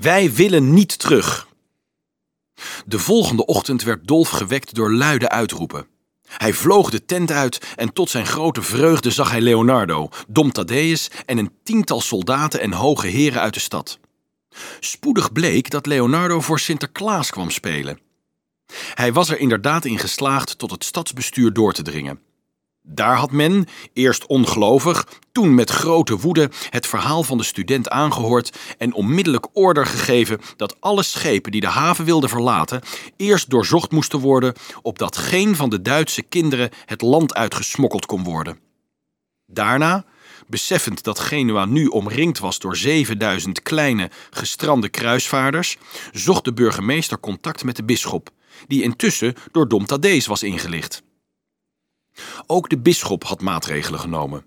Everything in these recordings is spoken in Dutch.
Wij willen niet terug. De volgende ochtend werd Dolf gewekt door luide uitroepen. Hij vloog de tent uit en tot zijn grote vreugde zag hij Leonardo, Dom Thaddeus en een tiental soldaten en hoge heren uit de stad. Spoedig bleek dat Leonardo voor Sinterklaas kwam spelen. Hij was er inderdaad in geslaagd tot het stadsbestuur door te dringen. Daar had men, eerst ongelovig, toen met grote woede, het verhaal van de student aangehoord en onmiddellijk order gegeven dat alle schepen die de haven wilden verlaten, eerst doorzocht moesten worden, opdat geen van de Duitse kinderen het land uitgesmokkeld kon worden. Daarna, beseffend dat Genua nu omringd was door 7000 kleine, gestrande kruisvaarders, zocht de burgemeester contact met de bisschop, die intussen door Dom Thaddeus was ingelicht. Ook de bisschop had maatregelen genomen.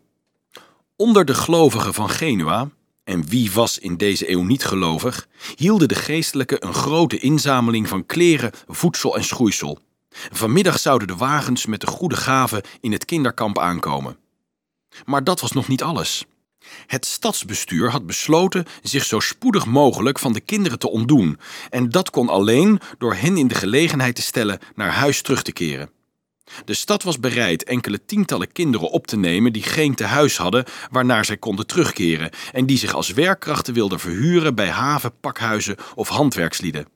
Onder de gelovigen van Genua, en wie was in deze eeuw niet gelovig, hielden de geestelijken een grote inzameling van kleren, voedsel en schoeisel. Vanmiddag zouden de wagens met de goede gaven in het kinderkamp aankomen. Maar dat was nog niet alles. Het stadsbestuur had besloten zich zo spoedig mogelijk van de kinderen te ontdoen, en dat kon alleen door hen in de gelegenheid te stellen naar huis terug te keren. De stad was bereid enkele tientallen kinderen op te nemen die geen tehuis hadden waarnaar zij konden terugkeren en die zich als werkkrachten wilden verhuren bij haven, pakhuizen of handwerkslieden.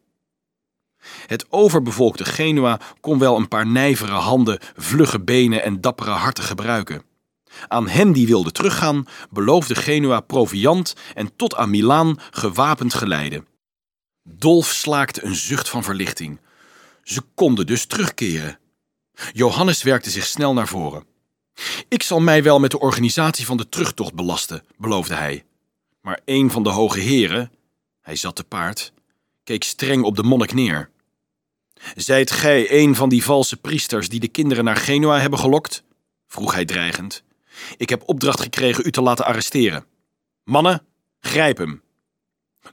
Het overbevolkte Genua kon wel een paar nijvere handen, vlugge benen en dappere harten gebruiken. Aan hen die wilden teruggaan, beloofde Genua proviand en tot aan Milaan gewapend geleide. Dolf slaakte een zucht van verlichting. Ze konden dus terugkeren. Johannes werkte zich snel naar voren. Ik zal mij wel met de organisatie van de terugtocht belasten, beloofde hij. Maar een van de hoge heren, hij zat te paard, keek streng op de monnik neer. Zijt gij een van die valse priesters die de kinderen naar Genua hebben gelokt? vroeg hij dreigend. Ik heb opdracht gekregen u te laten arresteren. Mannen, grijp hem.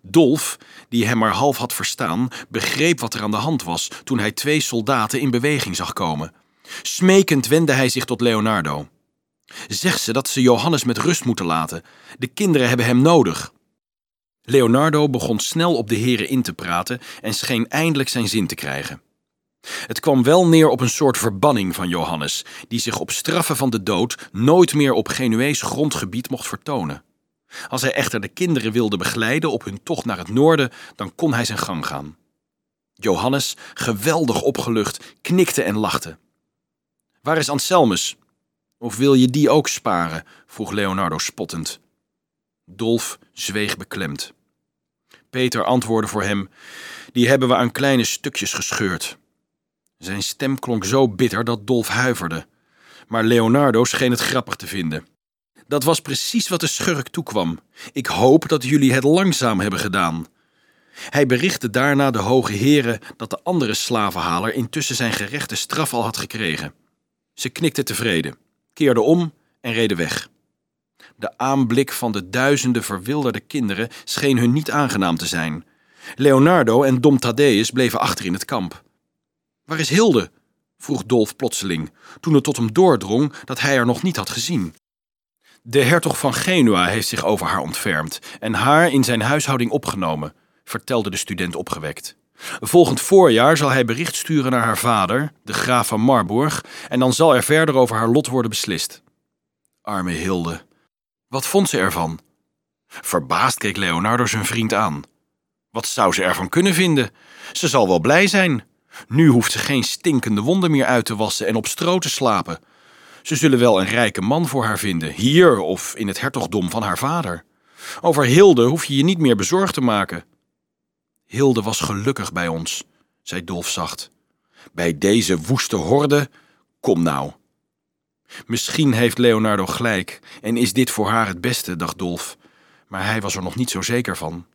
Dolf, die hem maar half had verstaan, begreep wat er aan de hand was toen hij twee soldaten in beweging zag komen. Smekend wendde hij zich tot Leonardo. Zeg ze dat ze Johannes met rust moeten laten. De kinderen hebben hem nodig. Leonardo begon snel op de heren in te praten en scheen eindelijk zijn zin te krijgen. Het kwam wel neer op een soort verbanning van Johannes, die zich op straffen van de dood nooit meer op Genuees grondgebied mocht vertonen. Als hij echter de kinderen wilde begeleiden op hun tocht naar het noorden, dan kon hij zijn gang gaan. Johannes, geweldig opgelucht, knikte en lachte. Waar is Anselmus? Of wil je die ook sparen? vroeg Leonardo spottend. Dolf zweeg beklemd. Peter antwoordde voor hem: Die hebben we aan kleine stukjes gescheurd. Zijn stem klonk zo bitter dat Dolf huiverde. Maar Leonardo scheen het grappig te vinden. Dat was precies wat de schurk toekwam. Ik hoop dat jullie het langzaam hebben gedaan. Hij berichtte daarna de hoge heren dat de andere slavenhaler intussen zijn gerechte straf al had gekregen. Ze knikten tevreden, keerden om en reden weg. De aanblik van de duizenden verwilderde kinderen scheen hun niet aangenaam te zijn. Leonardo en Dom Thaddeus bleven achter in het kamp. Waar is Hilde? vroeg Dolf plotseling, toen het tot hem doordrong dat hij haar nog niet had gezien. De hertog van Genua heeft zich over haar ontfermd en haar in zijn huishouding opgenomen, vertelde de student opgewekt. Volgend voorjaar zal hij bericht sturen naar haar vader, de graaf van Marburg, en dan zal er verder over haar lot worden beslist. Arme Hilde. Wat vond ze ervan? Verbaasd keek Leonardo zijn vriend aan. Wat zou ze ervan kunnen vinden? Ze zal wel blij zijn. Nu hoeft ze geen stinkende wonden meer uit te wassen en op stro te slapen. Ze zullen wel een rijke man voor haar vinden, hier of in het hertogdom van haar vader. Over Hilde hoef je je niet meer bezorgd te maken. Hilde was gelukkig bij ons, zei Dolf zacht. Bij deze woeste horde? Kom nou. Misschien heeft Leonardo gelijk en is dit voor haar het beste, dacht Dolf. Maar hij was er nog niet zo zeker van.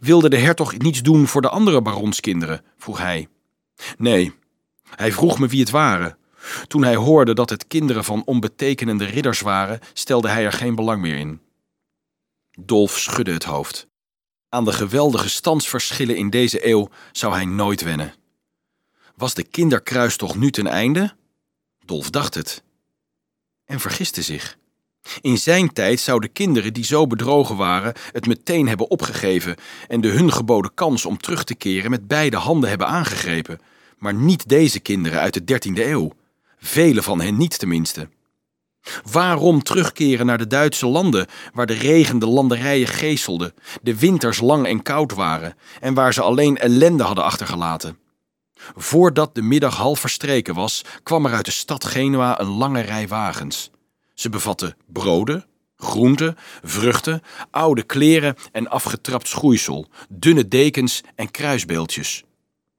Wilde de hertog niets doen voor de andere baronskinderen? vroeg hij. Nee, hij vroeg me wie het waren. Toen hij hoorde dat het kinderen van onbetekenende ridders waren, stelde hij er geen belang meer in. Dolf schudde het hoofd. Aan de geweldige standsverschillen in deze eeuw zou hij nooit wennen. Was de kinderkruistocht nu ten einde? Dolf dacht het. En vergiste zich. In zijn tijd zouden kinderen die zo bedrogen waren het meteen hebben opgegeven en de hun geboden kans om terug te keren met beide handen hebben aangegrepen. Maar niet deze kinderen uit de 13e eeuw. Vele van hen niet tenminste. Waarom terugkeren naar de Duitse landen, waar de regen de landerijen geeselden, de winters lang en koud waren en waar ze alleen ellende hadden achtergelaten? Voordat de middag half verstreken was, kwam er uit de stad Genua een lange rij wagens. Ze bevatten broden, groenten, vruchten, oude kleren en afgetrapt schoeisel, dunne dekens en kruisbeeldjes.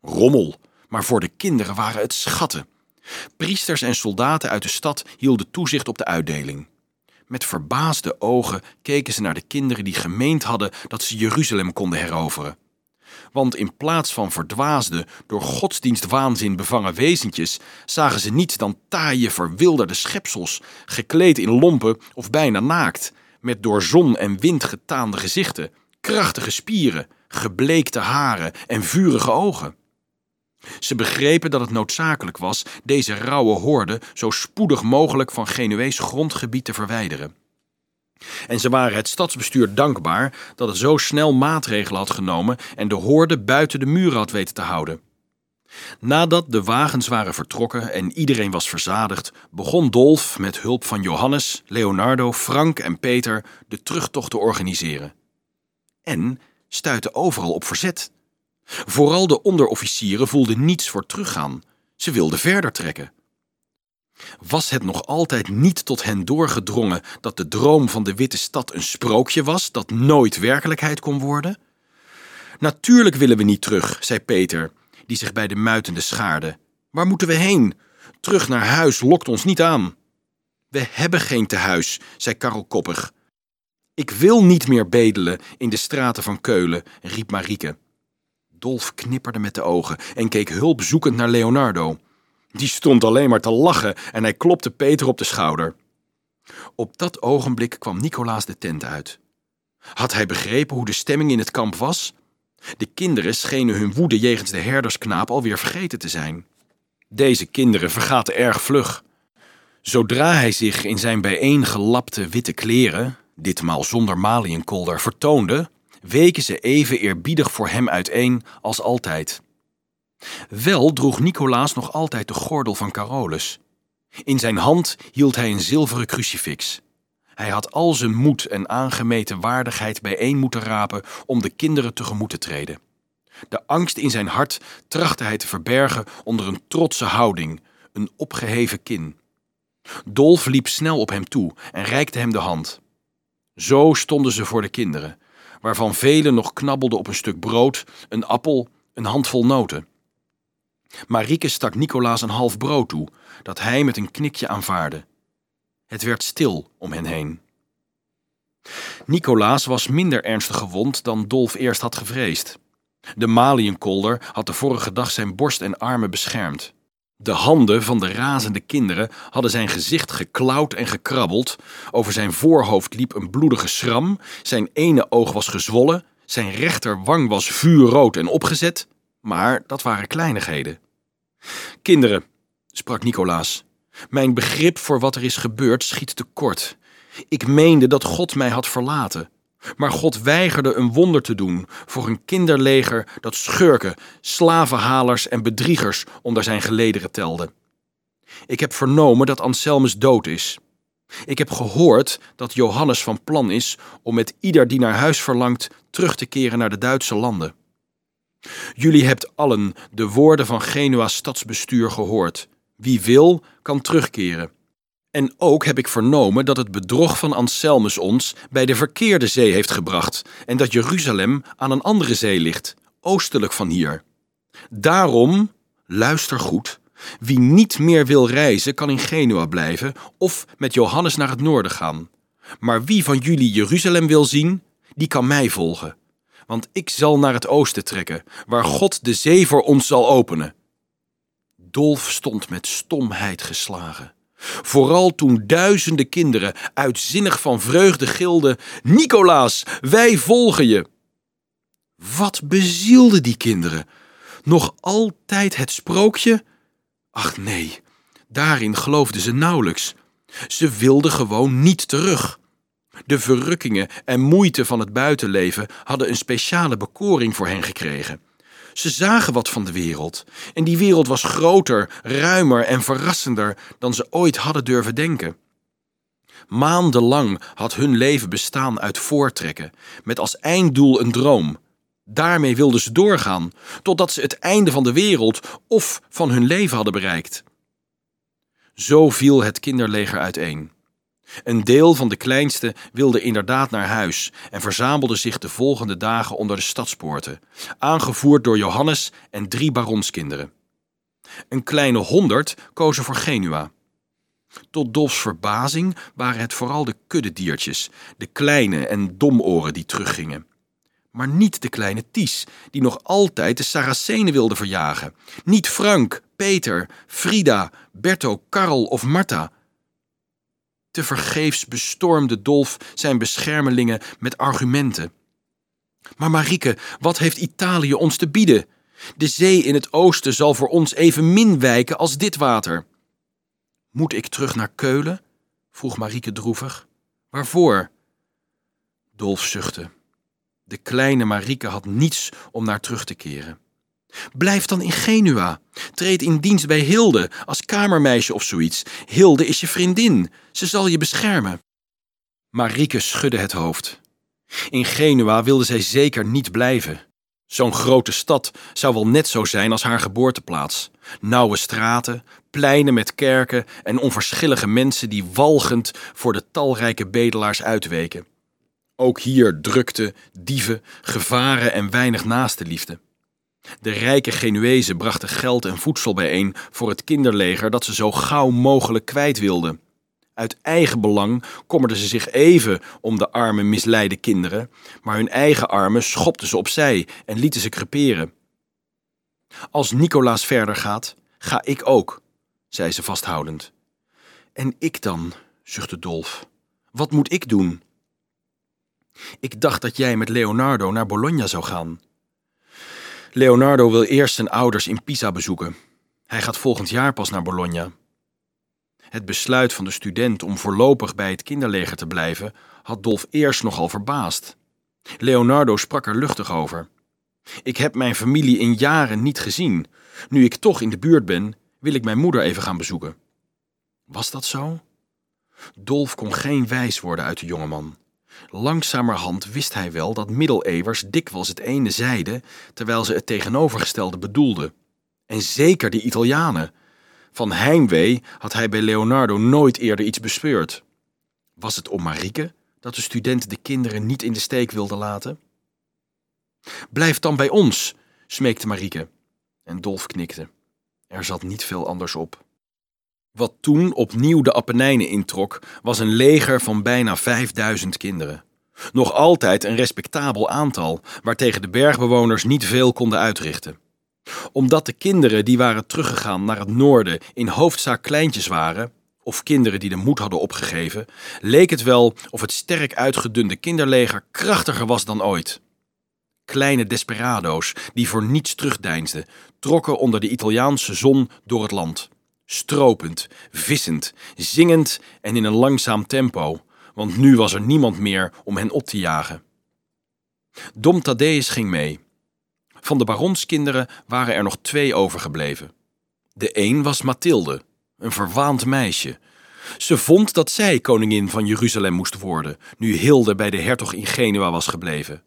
Rommel, maar voor de kinderen waren het schatten. Priesters en soldaten uit de stad hielden toezicht op de uitdeling. Met verbaasde ogen keken ze naar de kinderen die gemeend hadden dat ze Jeruzalem konden heroveren. Want in plaats van verdwaasde, door godsdienstwaanzin bevangen wezentjes, zagen ze niets dan taaie, verwilderde schepsels, gekleed in lompen of bijna naakt, met door zon en wind getaande gezichten, krachtige spieren, gebleekte haren en vurige ogen. Ze begrepen dat het noodzakelijk was deze rauwe horde zo spoedig mogelijk van Genuees grondgebied te verwijderen. En ze waren het stadsbestuur dankbaar dat het zo snel maatregelen had genomen en de hoorde buiten de muren had weten te houden. Nadat de wagens waren vertrokken en iedereen was verzadigd, begon Dolf met hulp van Johannes, Leonardo, Frank en Peter de terugtocht te organiseren. En stuitte overal op verzet. Vooral de onderofficieren voelden niets voor teruggaan. Ze wilden verder trekken. Was het nog altijd niet tot hen doorgedrongen dat de droom van de Witte Stad een sprookje was dat nooit werkelijkheid kon worden? Natuurlijk willen we niet terug, zei Peter, die zich bij de muitende schaarde. Waar moeten we heen? Terug naar huis lokt ons niet aan. We hebben geen tehuis, zei Karel koppig. Ik wil niet meer bedelen in de straten van Keulen, riep Marieke. Dolf knipperde met de ogen en keek hulpzoekend naar Leonardo. Die stond alleen maar te lachen en hij klopte Peter op de schouder. Op dat ogenblik kwam Nicolaas de tent uit. Had hij begrepen hoe de stemming in het kamp was? De kinderen schenen hun woede jegens de herdersknaap alweer vergeten te zijn. Deze kinderen vergaten erg vlug. Zodra hij zich in zijn bijeengelapte witte kleren, ditmaal zonder maliënkolder, vertoonde, weken ze even eerbiedig voor hem uiteen als altijd. Wel droeg Nicolaas nog altijd de gordel van Carolus. In zijn hand hield hij een zilveren crucifix. Hij had al zijn moed en aangemeten waardigheid bijeen moeten rapen om de kinderen tegemoet te treden. De angst in zijn hart trachtte hij te verbergen onder een trotse houding, een opgeheven kin. Dolf liep snel op hem toe en reikte hem de hand. Zo stonden ze voor de kinderen, waarvan velen nog knabbelden op een stuk brood, een appel, een handvol noten. Marieke stak Nicolaas een half brood toe, dat hij met een knikje aanvaarde. Het werd stil om hen heen. Nicolaas was minder ernstig gewond dan Dolf eerst had gevreesd. De maliënkolder had de vorige dag zijn borst en armen beschermd. De handen van de razende kinderen hadden zijn gezicht geklauwd en gekrabbeld. Over zijn voorhoofd liep een bloedige schram. Zijn ene oog was gezwollen. Zijn rechterwang was vuurrood en opgezet. Maar dat waren kleinigheden. Kinderen, sprak Nicolaas, mijn begrip voor wat er is gebeurd schiet tekort. Ik meende dat God mij had verlaten. Maar God weigerde een wonder te doen voor een kinderleger dat schurken, slavenhalers en bedriegers onder zijn gelederen telde. Ik heb vernomen dat Anselmus dood is. Ik heb gehoord dat Johannes van plan is om met ieder die naar huis verlangt terug te keren naar de Duitse landen. Jullie hebt allen de woorden van Genua's stadsbestuur gehoord. Wie wil, kan terugkeren. En ook heb ik vernomen dat het bedrog van Anselmus ons bij de verkeerde zee heeft gebracht en dat Jeruzalem aan een andere zee ligt, oostelijk van hier. Daarom, luister goed, wie niet meer wil reizen kan in Genua blijven of met Johannes naar het noorden gaan. Maar wie van jullie Jeruzalem wil zien, die kan mij volgen. Want ik zal naar het oosten trekken, waar God de zee voor ons zal openen. Dolf stond met stomheid geslagen. Vooral toen duizenden kinderen uitzinnig van vreugde gilden: Nicolaas, wij volgen je! Wat bezielde die kinderen? Nog altijd het sprookje? Ach nee, daarin geloofden ze nauwelijks. Ze wilden gewoon niet terug. De verrukkingen en moeite van het buitenleven hadden een speciale bekoring voor hen gekregen. Ze zagen wat van de wereld. En die wereld was groter, ruimer en verrassender dan ze ooit hadden durven denken. Maandenlang had hun leven bestaan uit voortrekken, met als einddoel een droom. Daarmee wilden ze doorgaan, totdat ze het einde van de wereld of van hun leven hadden bereikt. Zo viel het kinderleger uiteen. Een deel van de kleinste wilde inderdaad naar huis en verzamelde zich de volgende dagen onder de stadspoorten, aangevoerd door Johannes en drie baronskinderen. Een kleine honderd kozen voor Genua. Tot Dolfs verbazing waren het vooral de kuddediertjes, de kleine en domoren die teruggingen. Maar niet de kleine Ties, die nog altijd de Saracenen wilde verjagen. Niet Frank, Peter, Frida, Berto, Karel of Marta. Te vergeefs bestormde Dolf zijn beschermelingen met argumenten. Maar Marieke, wat heeft Italië ons te bieden? De zee in het oosten zal voor ons even min wijken als dit water. Moet ik terug naar Keulen? vroeg Marieke droevig. Waarvoor? Dolf zuchtte. De kleine Marieke had niets om naar terug te keren. Blijf dan in Genua. Treed in dienst bij Hilde als kamermeisje of zoiets. Hilde is je vriendin. Ze zal je beschermen. Marieke schudde het hoofd. In Genua wilde zij zeker niet blijven. Zo'n grote stad zou wel net zo zijn als haar geboorteplaats. Nauwe straten, pleinen met kerken en onverschillige mensen die walgend voor de talrijke bedelaars uitweken. Ook hier drukte, dieven, gevaren en weinig naaste liefde. De rijke Genuezen brachten geld en voedsel bijeen voor het kinderleger dat ze zo gauw mogelijk kwijt wilden. Uit eigen belang kommerden ze zich even om de arme, misleide kinderen, maar hun eigen armen schopten ze opzij en lieten ze creperen. Als Nicolaas verder gaat, ga ik ook, zei ze vasthoudend. En ik dan, zuchtte Dolf. Wat moet ik doen? Ik dacht dat jij met Leonardo naar Bologna zou gaan. Leonardo wil eerst zijn ouders in Pisa bezoeken. Hij gaat volgend jaar pas naar Bologna. Het besluit van de student om voorlopig bij het kinderleger te blijven had Dolf eerst nogal verbaasd. Leonardo sprak er luchtig over. Ik heb mijn familie in jaren niet gezien. Nu ik toch in de buurt ben, wil ik mijn moeder even gaan bezoeken. Was dat zo? Dolf kon geen wijs worden uit de jongeman. Langzamerhand wist hij wel dat middeleeuwers dikwijls het ene zeiden, terwijl ze het tegenovergestelde bedoelden. En zeker de Italianen. Van heimwee had hij bij Leonardo nooit eerder iets bespeurd. Was het om Marieke dat de student de kinderen niet in de steek wilde laten? Blijf dan bij ons, smeekte Marieke. En Dolf knikte. Er zat niet veel anders op. Wat toen opnieuw de Appenijnen introk, was een leger van bijna 5000 kinderen. Nog altijd een respectabel aantal, waartegen de bergbewoners niet veel konden uitrichten. Omdat de kinderen die waren teruggegaan naar het noorden in hoofdzaak kleintjes waren, of kinderen die de moed hadden opgegeven, leek het wel of het sterk uitgedunde kinderleger krachtiger was dan ooit. Kleine desperado's die voor niets terugdeinsden, trokken onder de Italiaanse zon door het land stropend, vissend, zingend en in een langzaam tempo, want nu was er niemand meer om hen op te jagen. Dom Thaddeus ging mee. Van de baronskinderen waren er nog twee overgebleven. De een was Mathilde, een verwaand meisje. Ze vond dat zij koningin van Jeruzalem moest worden, nu Hilde bij de hertog in Genua was gebleven.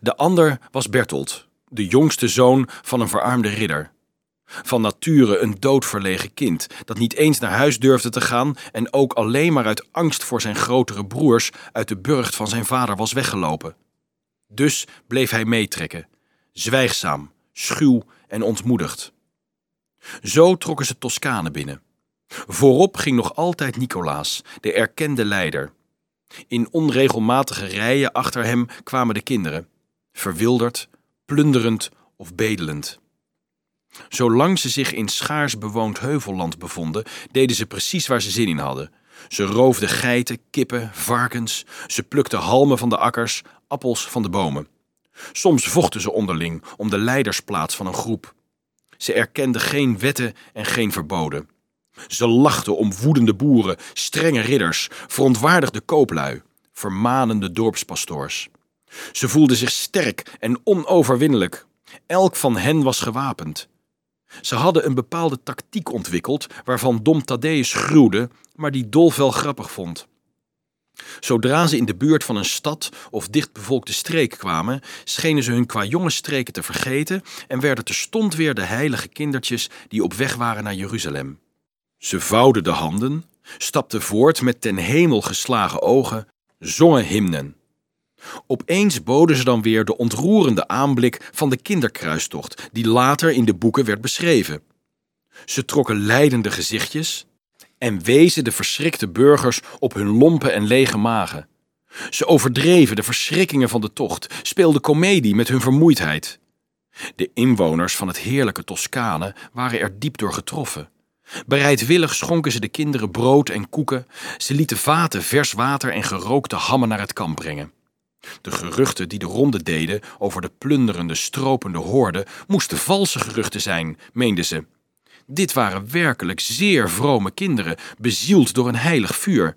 De ander was Bertolt, de jongste zoon van een verarmde ridder. Van nature een doodverlegen kind, dat niet eens naar huis durfde te gaan en ook alleen maar uit angst voor zijn grotere broers uit de burcht van zijn vader was weggelopen. Dus bleef hij meetrekken, zwijgzaam, schuw en ontmoedigd. Zo trokken ze Toscane binnen. Voorop ging nog altijd Nicolaas, de erkende leider. In onregelmatige rijen achter hem kwamen de kinderen, verwilderd, plunderend of bedelend. Zolang ze zich in schaars bewoond heuvelland bevonden, deden ze precies waar ze zin in hadden. Ze roofden geiten, kippen, varkens, ze plukten halmen van de akkers, appels van de bomen. Soms vochten ze onderling om de leidersplaats van een groep. Ze erkenden geen wetten en geen verboden. Ze lachten om woedende boeren, strenge ridders, verontwaardigde kooplui, vermanende dorpspastoors. Ze voelden zich sterk en onoverwinnelijk. Elk van hen was gewapend. Ze hadden een bepaalde tactiek ontwikkeld waarvan Dom Thaddeus gruwde, maar die Dolf wel grappig vond. Zodra ze in de buurt van een stad of dichtbevolkte streek kwamen, schenen ze hun kwajongensstreken te vergeten en werden terstond weer de heilige kindertjes die op weg waren naar Jeruzalem. Ze vouwden de handen, stapten voort met ten hemel geslagen ogen, zongen hymnen. Opeens boden ze dan weer de ontroerende aanblik van de kinderkruistocht, die later in de boeken werd beschreven. Ze trokken lijdende gezichtjes en wezen de verschrikte burgers op hun lompe en lege magen. Ze overdreven de verschrikkingen van de tocht, speelden komedie met hun vermoeidheid. De inwoners van het heerlijke Toscane waren er diep door getroffen. Bereidwillig schonken ze de kinderen brood en koeken, ze lieten vaten vers water en gerookte hammen naar het kamp brengen. De geruchten die de ronde deden over de plunderende, stropende hoorde moesten valse geruchten zijn, meenden ze. Dit waren werkelijk zeer vrome kinderen, bezield door een heilig vuur.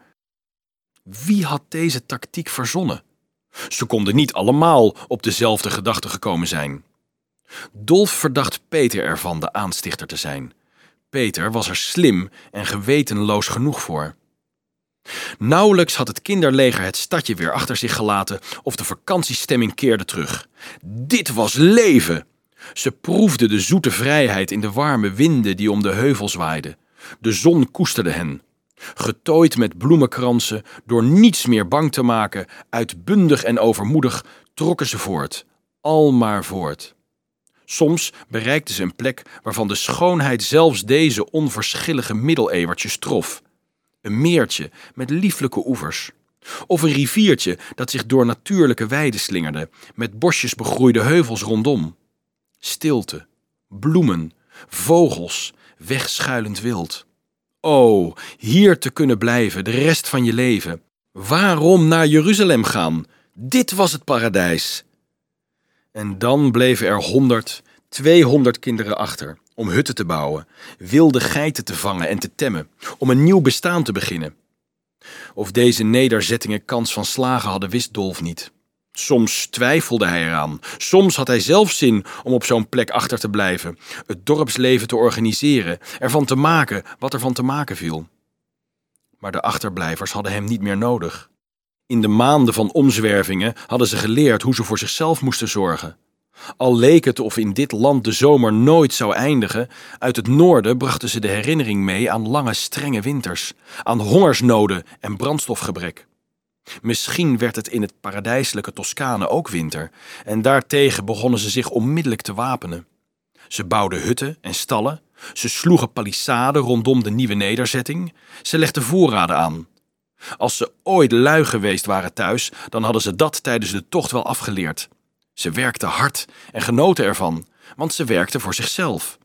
Wie had deze tactiek verzonnen? Ze konden niet allemaal op dezelfde gedachte gekomen zijn. Dolf verdacht Peter ervan de aanstichter te zijn. Peter was er slim en gewetenloos genoeg voor. Nauwelijks had het kinderleger het stadje weer achter zich gelaten of de vakantiestemming keerde terug. Dit was leven! Ze proefden de zoete vrijheid in de warme winden die om de heuvels waaiden. De zon koesterde hen. Getooid met bloemenkransen, door niets meer bang te maken, uitbundig en overmoedig, trokken ze voort, al maar voort. Soms bereikten ze een plek waarvan de schoonheid zelfs deze onverschillige middeleeuwertjes trof. Een meertje met lieflijke oevers. Of een riviertje dat zich door natuurlijke weiden slingerde, met bosjes begroeide heuvels rondom. Stilte, bloemen, vogels, wegschuilend wild. O, hier te kunnen blijven de rest van je leven. Waarom naar Jeruzalem gaan? Dit was het paradijs. En dan bleven er honderd, tweehonderd kinderen achter om hutten te bouwen, wilde geiten te vangen en te temmen, om een nieuw bestaan te beginnen. Of deze nederzettingen kans van slagen hadden, wist Dolf niet. Soms twijfelde hij eraan. Soms had hij zelf zin om op zo'n plek achter te blijven, het dorpsleven te organiseren, ervan te maken wat er van te maken viel. Maar de achterblijvers hadden hem niet meer nodig. In de maanden van omzwervingen hadden ze geleerd hoe ze voor zichzelf moesten zorgen. Al leek het of in dit land de zomer nooit zou eindigen, uit het noorden brachten ze de herinnering mee aan lange strenge winters, aan hongersnoden en brandstofgebrek. Misschien werd het in het paradijselijke Toscane ook winter, en daartegen begonnen ze zich onmiddellijk te wapenen. Ze bouwden hutten en stallen, ze sloegen palissaden rondom de nieuwe nederzetting, ze legden voorraden aan. Als ze ooit lui geweest waren thuis, dan hadden ze dat tijdens de tocht wel afgeleerd. Ze werkten hard en genoten ervan, want ze werkten voor zichzelf.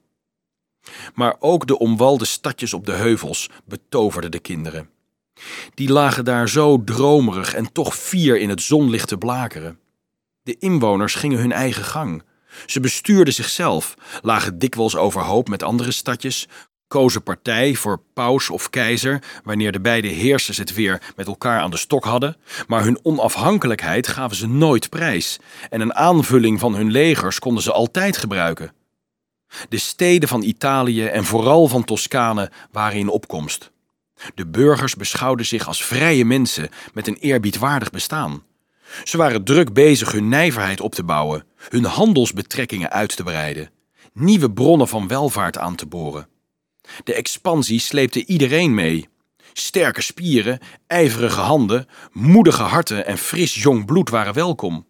Maar ook de omwalde stadjes op de heuvels betoverden de kinderen. Die lagen daar zo dromerig en toch fier in het zonlicht te blakeren. De inwoners gingen hun eigen gang. Ze bestuurden zichzelf, lagen dikwijls overhoop met andere stadjes, kozen partij voor paus of keizer wanneer de beide heersers het weer met elkaar aan de stok hadden, maar hun onafhankelijkheid gaven ze nooit prijs en een aanvulling van hun legers konden ze altijd gebruiken. De steden van Italië en vooral van Toscane waren in opkomst. De burgers beschouwden zich als vrije mensen met een eerbiedwaardig bestaan. Ze waren druk bezig hun nijverheid op te bouwen, hun handelsbetrekkingen uit te breiden, nieuwe bronnen van welvaart aan te boren. De expansie sleepte iedereen mee. Sterke spieren, ijverige handen, moedige harten en fris jong bloed waren welkom.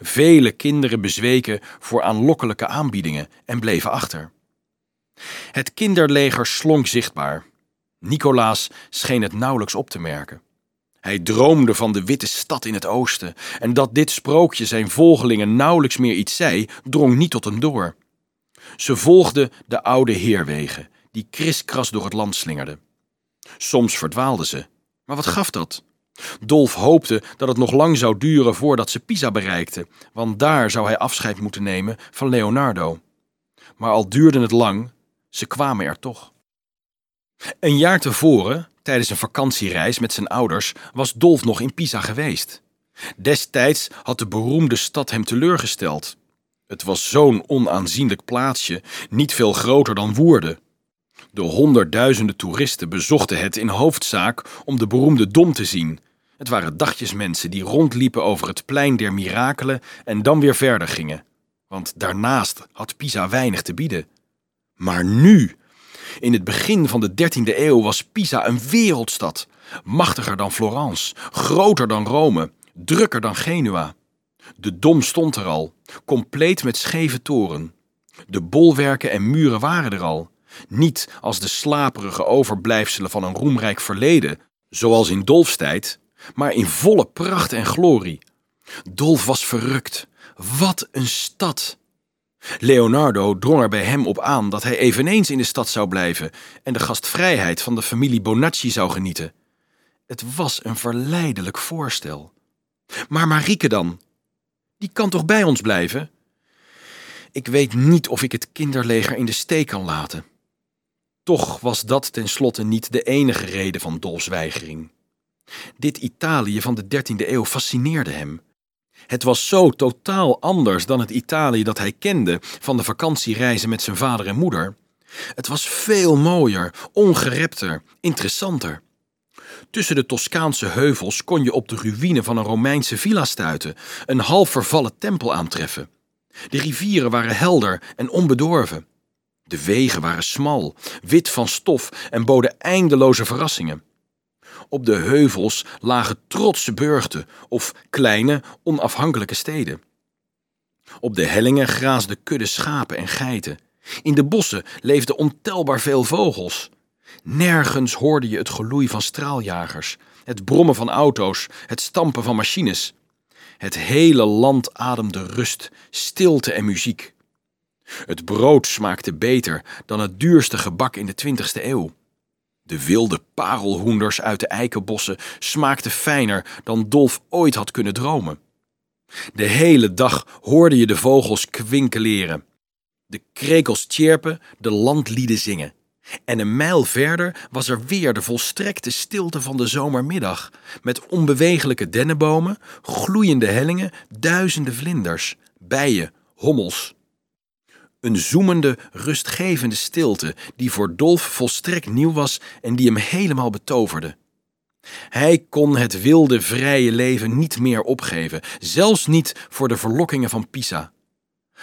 Vele kinderen bezweken voor aanlokkelijke aanbiedingen en bleven achter. Het kinderleger slonk zichtbaar. Nicolaas scheen het nauwelijks op te merken. Hij droomde van de witte stad in het oosten, en dat dit sprookje zijn volgelingen nauwelijks meer iets zei, drong niet tot hem door. Ze volgden de oude heerwegen, die kriskras door het land slingerde. Soms verdwaalden ze, maar wat gaf dat? Dolf hoopte dat het nog lang zou duren voordat ze Pisa bereikten, want daar zou hij afscheid moeten nemen van Leonardo. Maar al duurde het lang, ze kwamen er toch. Een jaar tevoren, tijdens een vakantiereis met zijn ouders, was Dolf nog in Pisa geweest. Destijds had de beroemde stad hem teleurgesteld. Het was zo'n onaanzienlijk plaatsje, niet veel groter dan Woerden. De honderdduizenden toeristen bezochten het in hoofdzaak om de beroemde Dom te zien. Het waren dagjesmensen die rondliepen over het plein der mirakelen en dan weer verder gingen. Want daarnaast had Pisa weinig te bieden. Maar nu, in het begin van de 13e eeuw, was Pisa een wereldstad. Machtiger dan Florence, groter dan Rome, drukker dan Genua. De dom stond er al, compleet met scheve toren. De bolwerken en muren waren er al. Niet als de slaperige overblijfselen van een roemrijk verleden, zoals in Dolfs tijd, maar in volle pracht en glorie. Dolf was verrukt. Wat een stad! Leonardo drong er bij hem op aan dat hij eveneens in de stad zou blijven en de gastvrijheid van de familie Bonacci zou genieten. Het was een verleidelijk voorstel. Maar Marieke dan? Die kan toch bij ons blijven? Ik weet niet of ik het kinderleger in de steek kan laten. Toch was dat tenslotte niet de enige reden van Dolfs weigering. Dit Italië van de 13e eeuw fascineerde hem. Het was zo totaal anders dan het Italië dat hij kende van de vakantiereizen met zijn vader en moeder. Het was veel mooier, ongerepter, interessanter. Tussen de Toscaanse heuvels kon je op de ruïne van een Romeinse villa stuiten, een half vervallen tempel aantreffen. De rivieren waren helder en onbedorven. De wegen waren smal, wit van stof en boden eindeloze verrassingen. Op de heuvels lagen trotse burchten of kleine, onafhankelijke steden. Op de hellingen graasden kudde schapen en geiten. In de bossen leefden ontelbaar veel vogels. Nergens hoorde je het geloei van straaljagers, het brommen van auto's, het stampen van machines. Het hele land ademde rust, stilte en muziek. Het brood smaakte beter dan het duurste gebak in de 20e eeuw. De wilde parelhoenders uit de eikenbossen smaakten fijner dan Dolf ooit had kunnen dromen. De hele dag hoorde je de vogels kwinkeleren, de krekels tjerpen, de landlieden zingen. En een mijl verder was er weer de volstrekte stilte van de zomermiddag, met onbewegelijke dennenbomen, gloeiende hellingen, duizenden vlinders, bijen, hommels. Een zoemende, rustgevende stilte die voor Dolf volstrekt nieuw was en die hem helemaal betoverde. Hij kon het wilde, vrije leven niet meer opgeven, zelfs niet voor de verlokkingen van Pisa.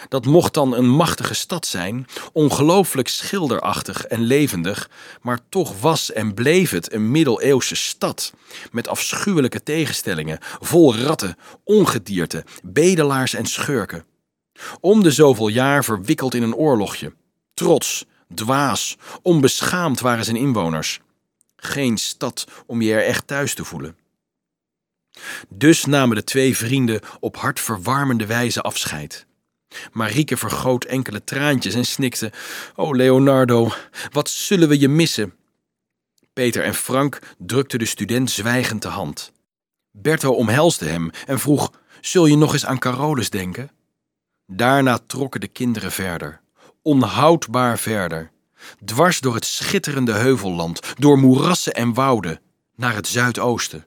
Dat mocht dan een machtige stad zijn, ongelooflijk schilderachtig en levendig, maar toch was en bleef het een middeleeuwse stad, met afschuwelijke tegenstellingen, vol ratten, ongedierte, bedelaars en schurken. Om de zoveel jaar verwikkeld in een oorlogje. Trots, dwaas, onbeschaamd waren zijn inwoners. Geen stad om je er echt thuis te voelen. Dus namen de twee vrienden op hartverwarmende wijze afscheid. Marieke vergoot enkele traantjes en snikte: O Leonardo, wat zullen we je missen? Peter en Frank drukten de student zwijgend de hand. Berto omhelsde hem en vroeg: Zul je nog eens aan Carolus denken? Daarna trokken de kinderen verder, onhoudbaar verder, dwars door het schitterende heuvelland, door moerassen en wouden, naar het zuidoosten.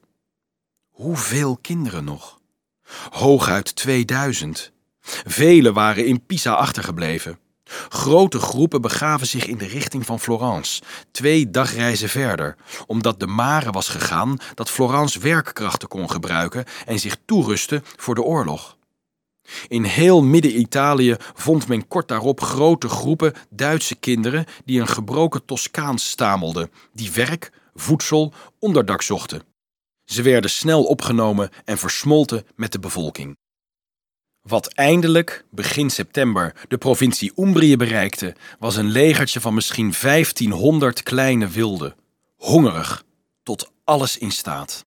Hoeveel kinderen nog? Hooguit 2000. Vele waren in Pisa achtergebleven. Grote groepen begaven zich in de richting van Florence, twee dagreizen verder, omdat de Mare was gegaan dat Florence werkkrachten kon gebruiken en zich toerusten voor de oorlog. In heel Midden-Italië vond men kort daarop grote groepen Duitse kinderen die een gebroken Toscaans stamelden, die werk, voedsel, onderdak zochten. Ze werden snel opgenomen en versmolten met de bevolking. Wat eindelijk, begin september, de provincie Umbrië bereikte, was een legertje van misschien 1500 kleine wilden, hongerig, tot alles in staat.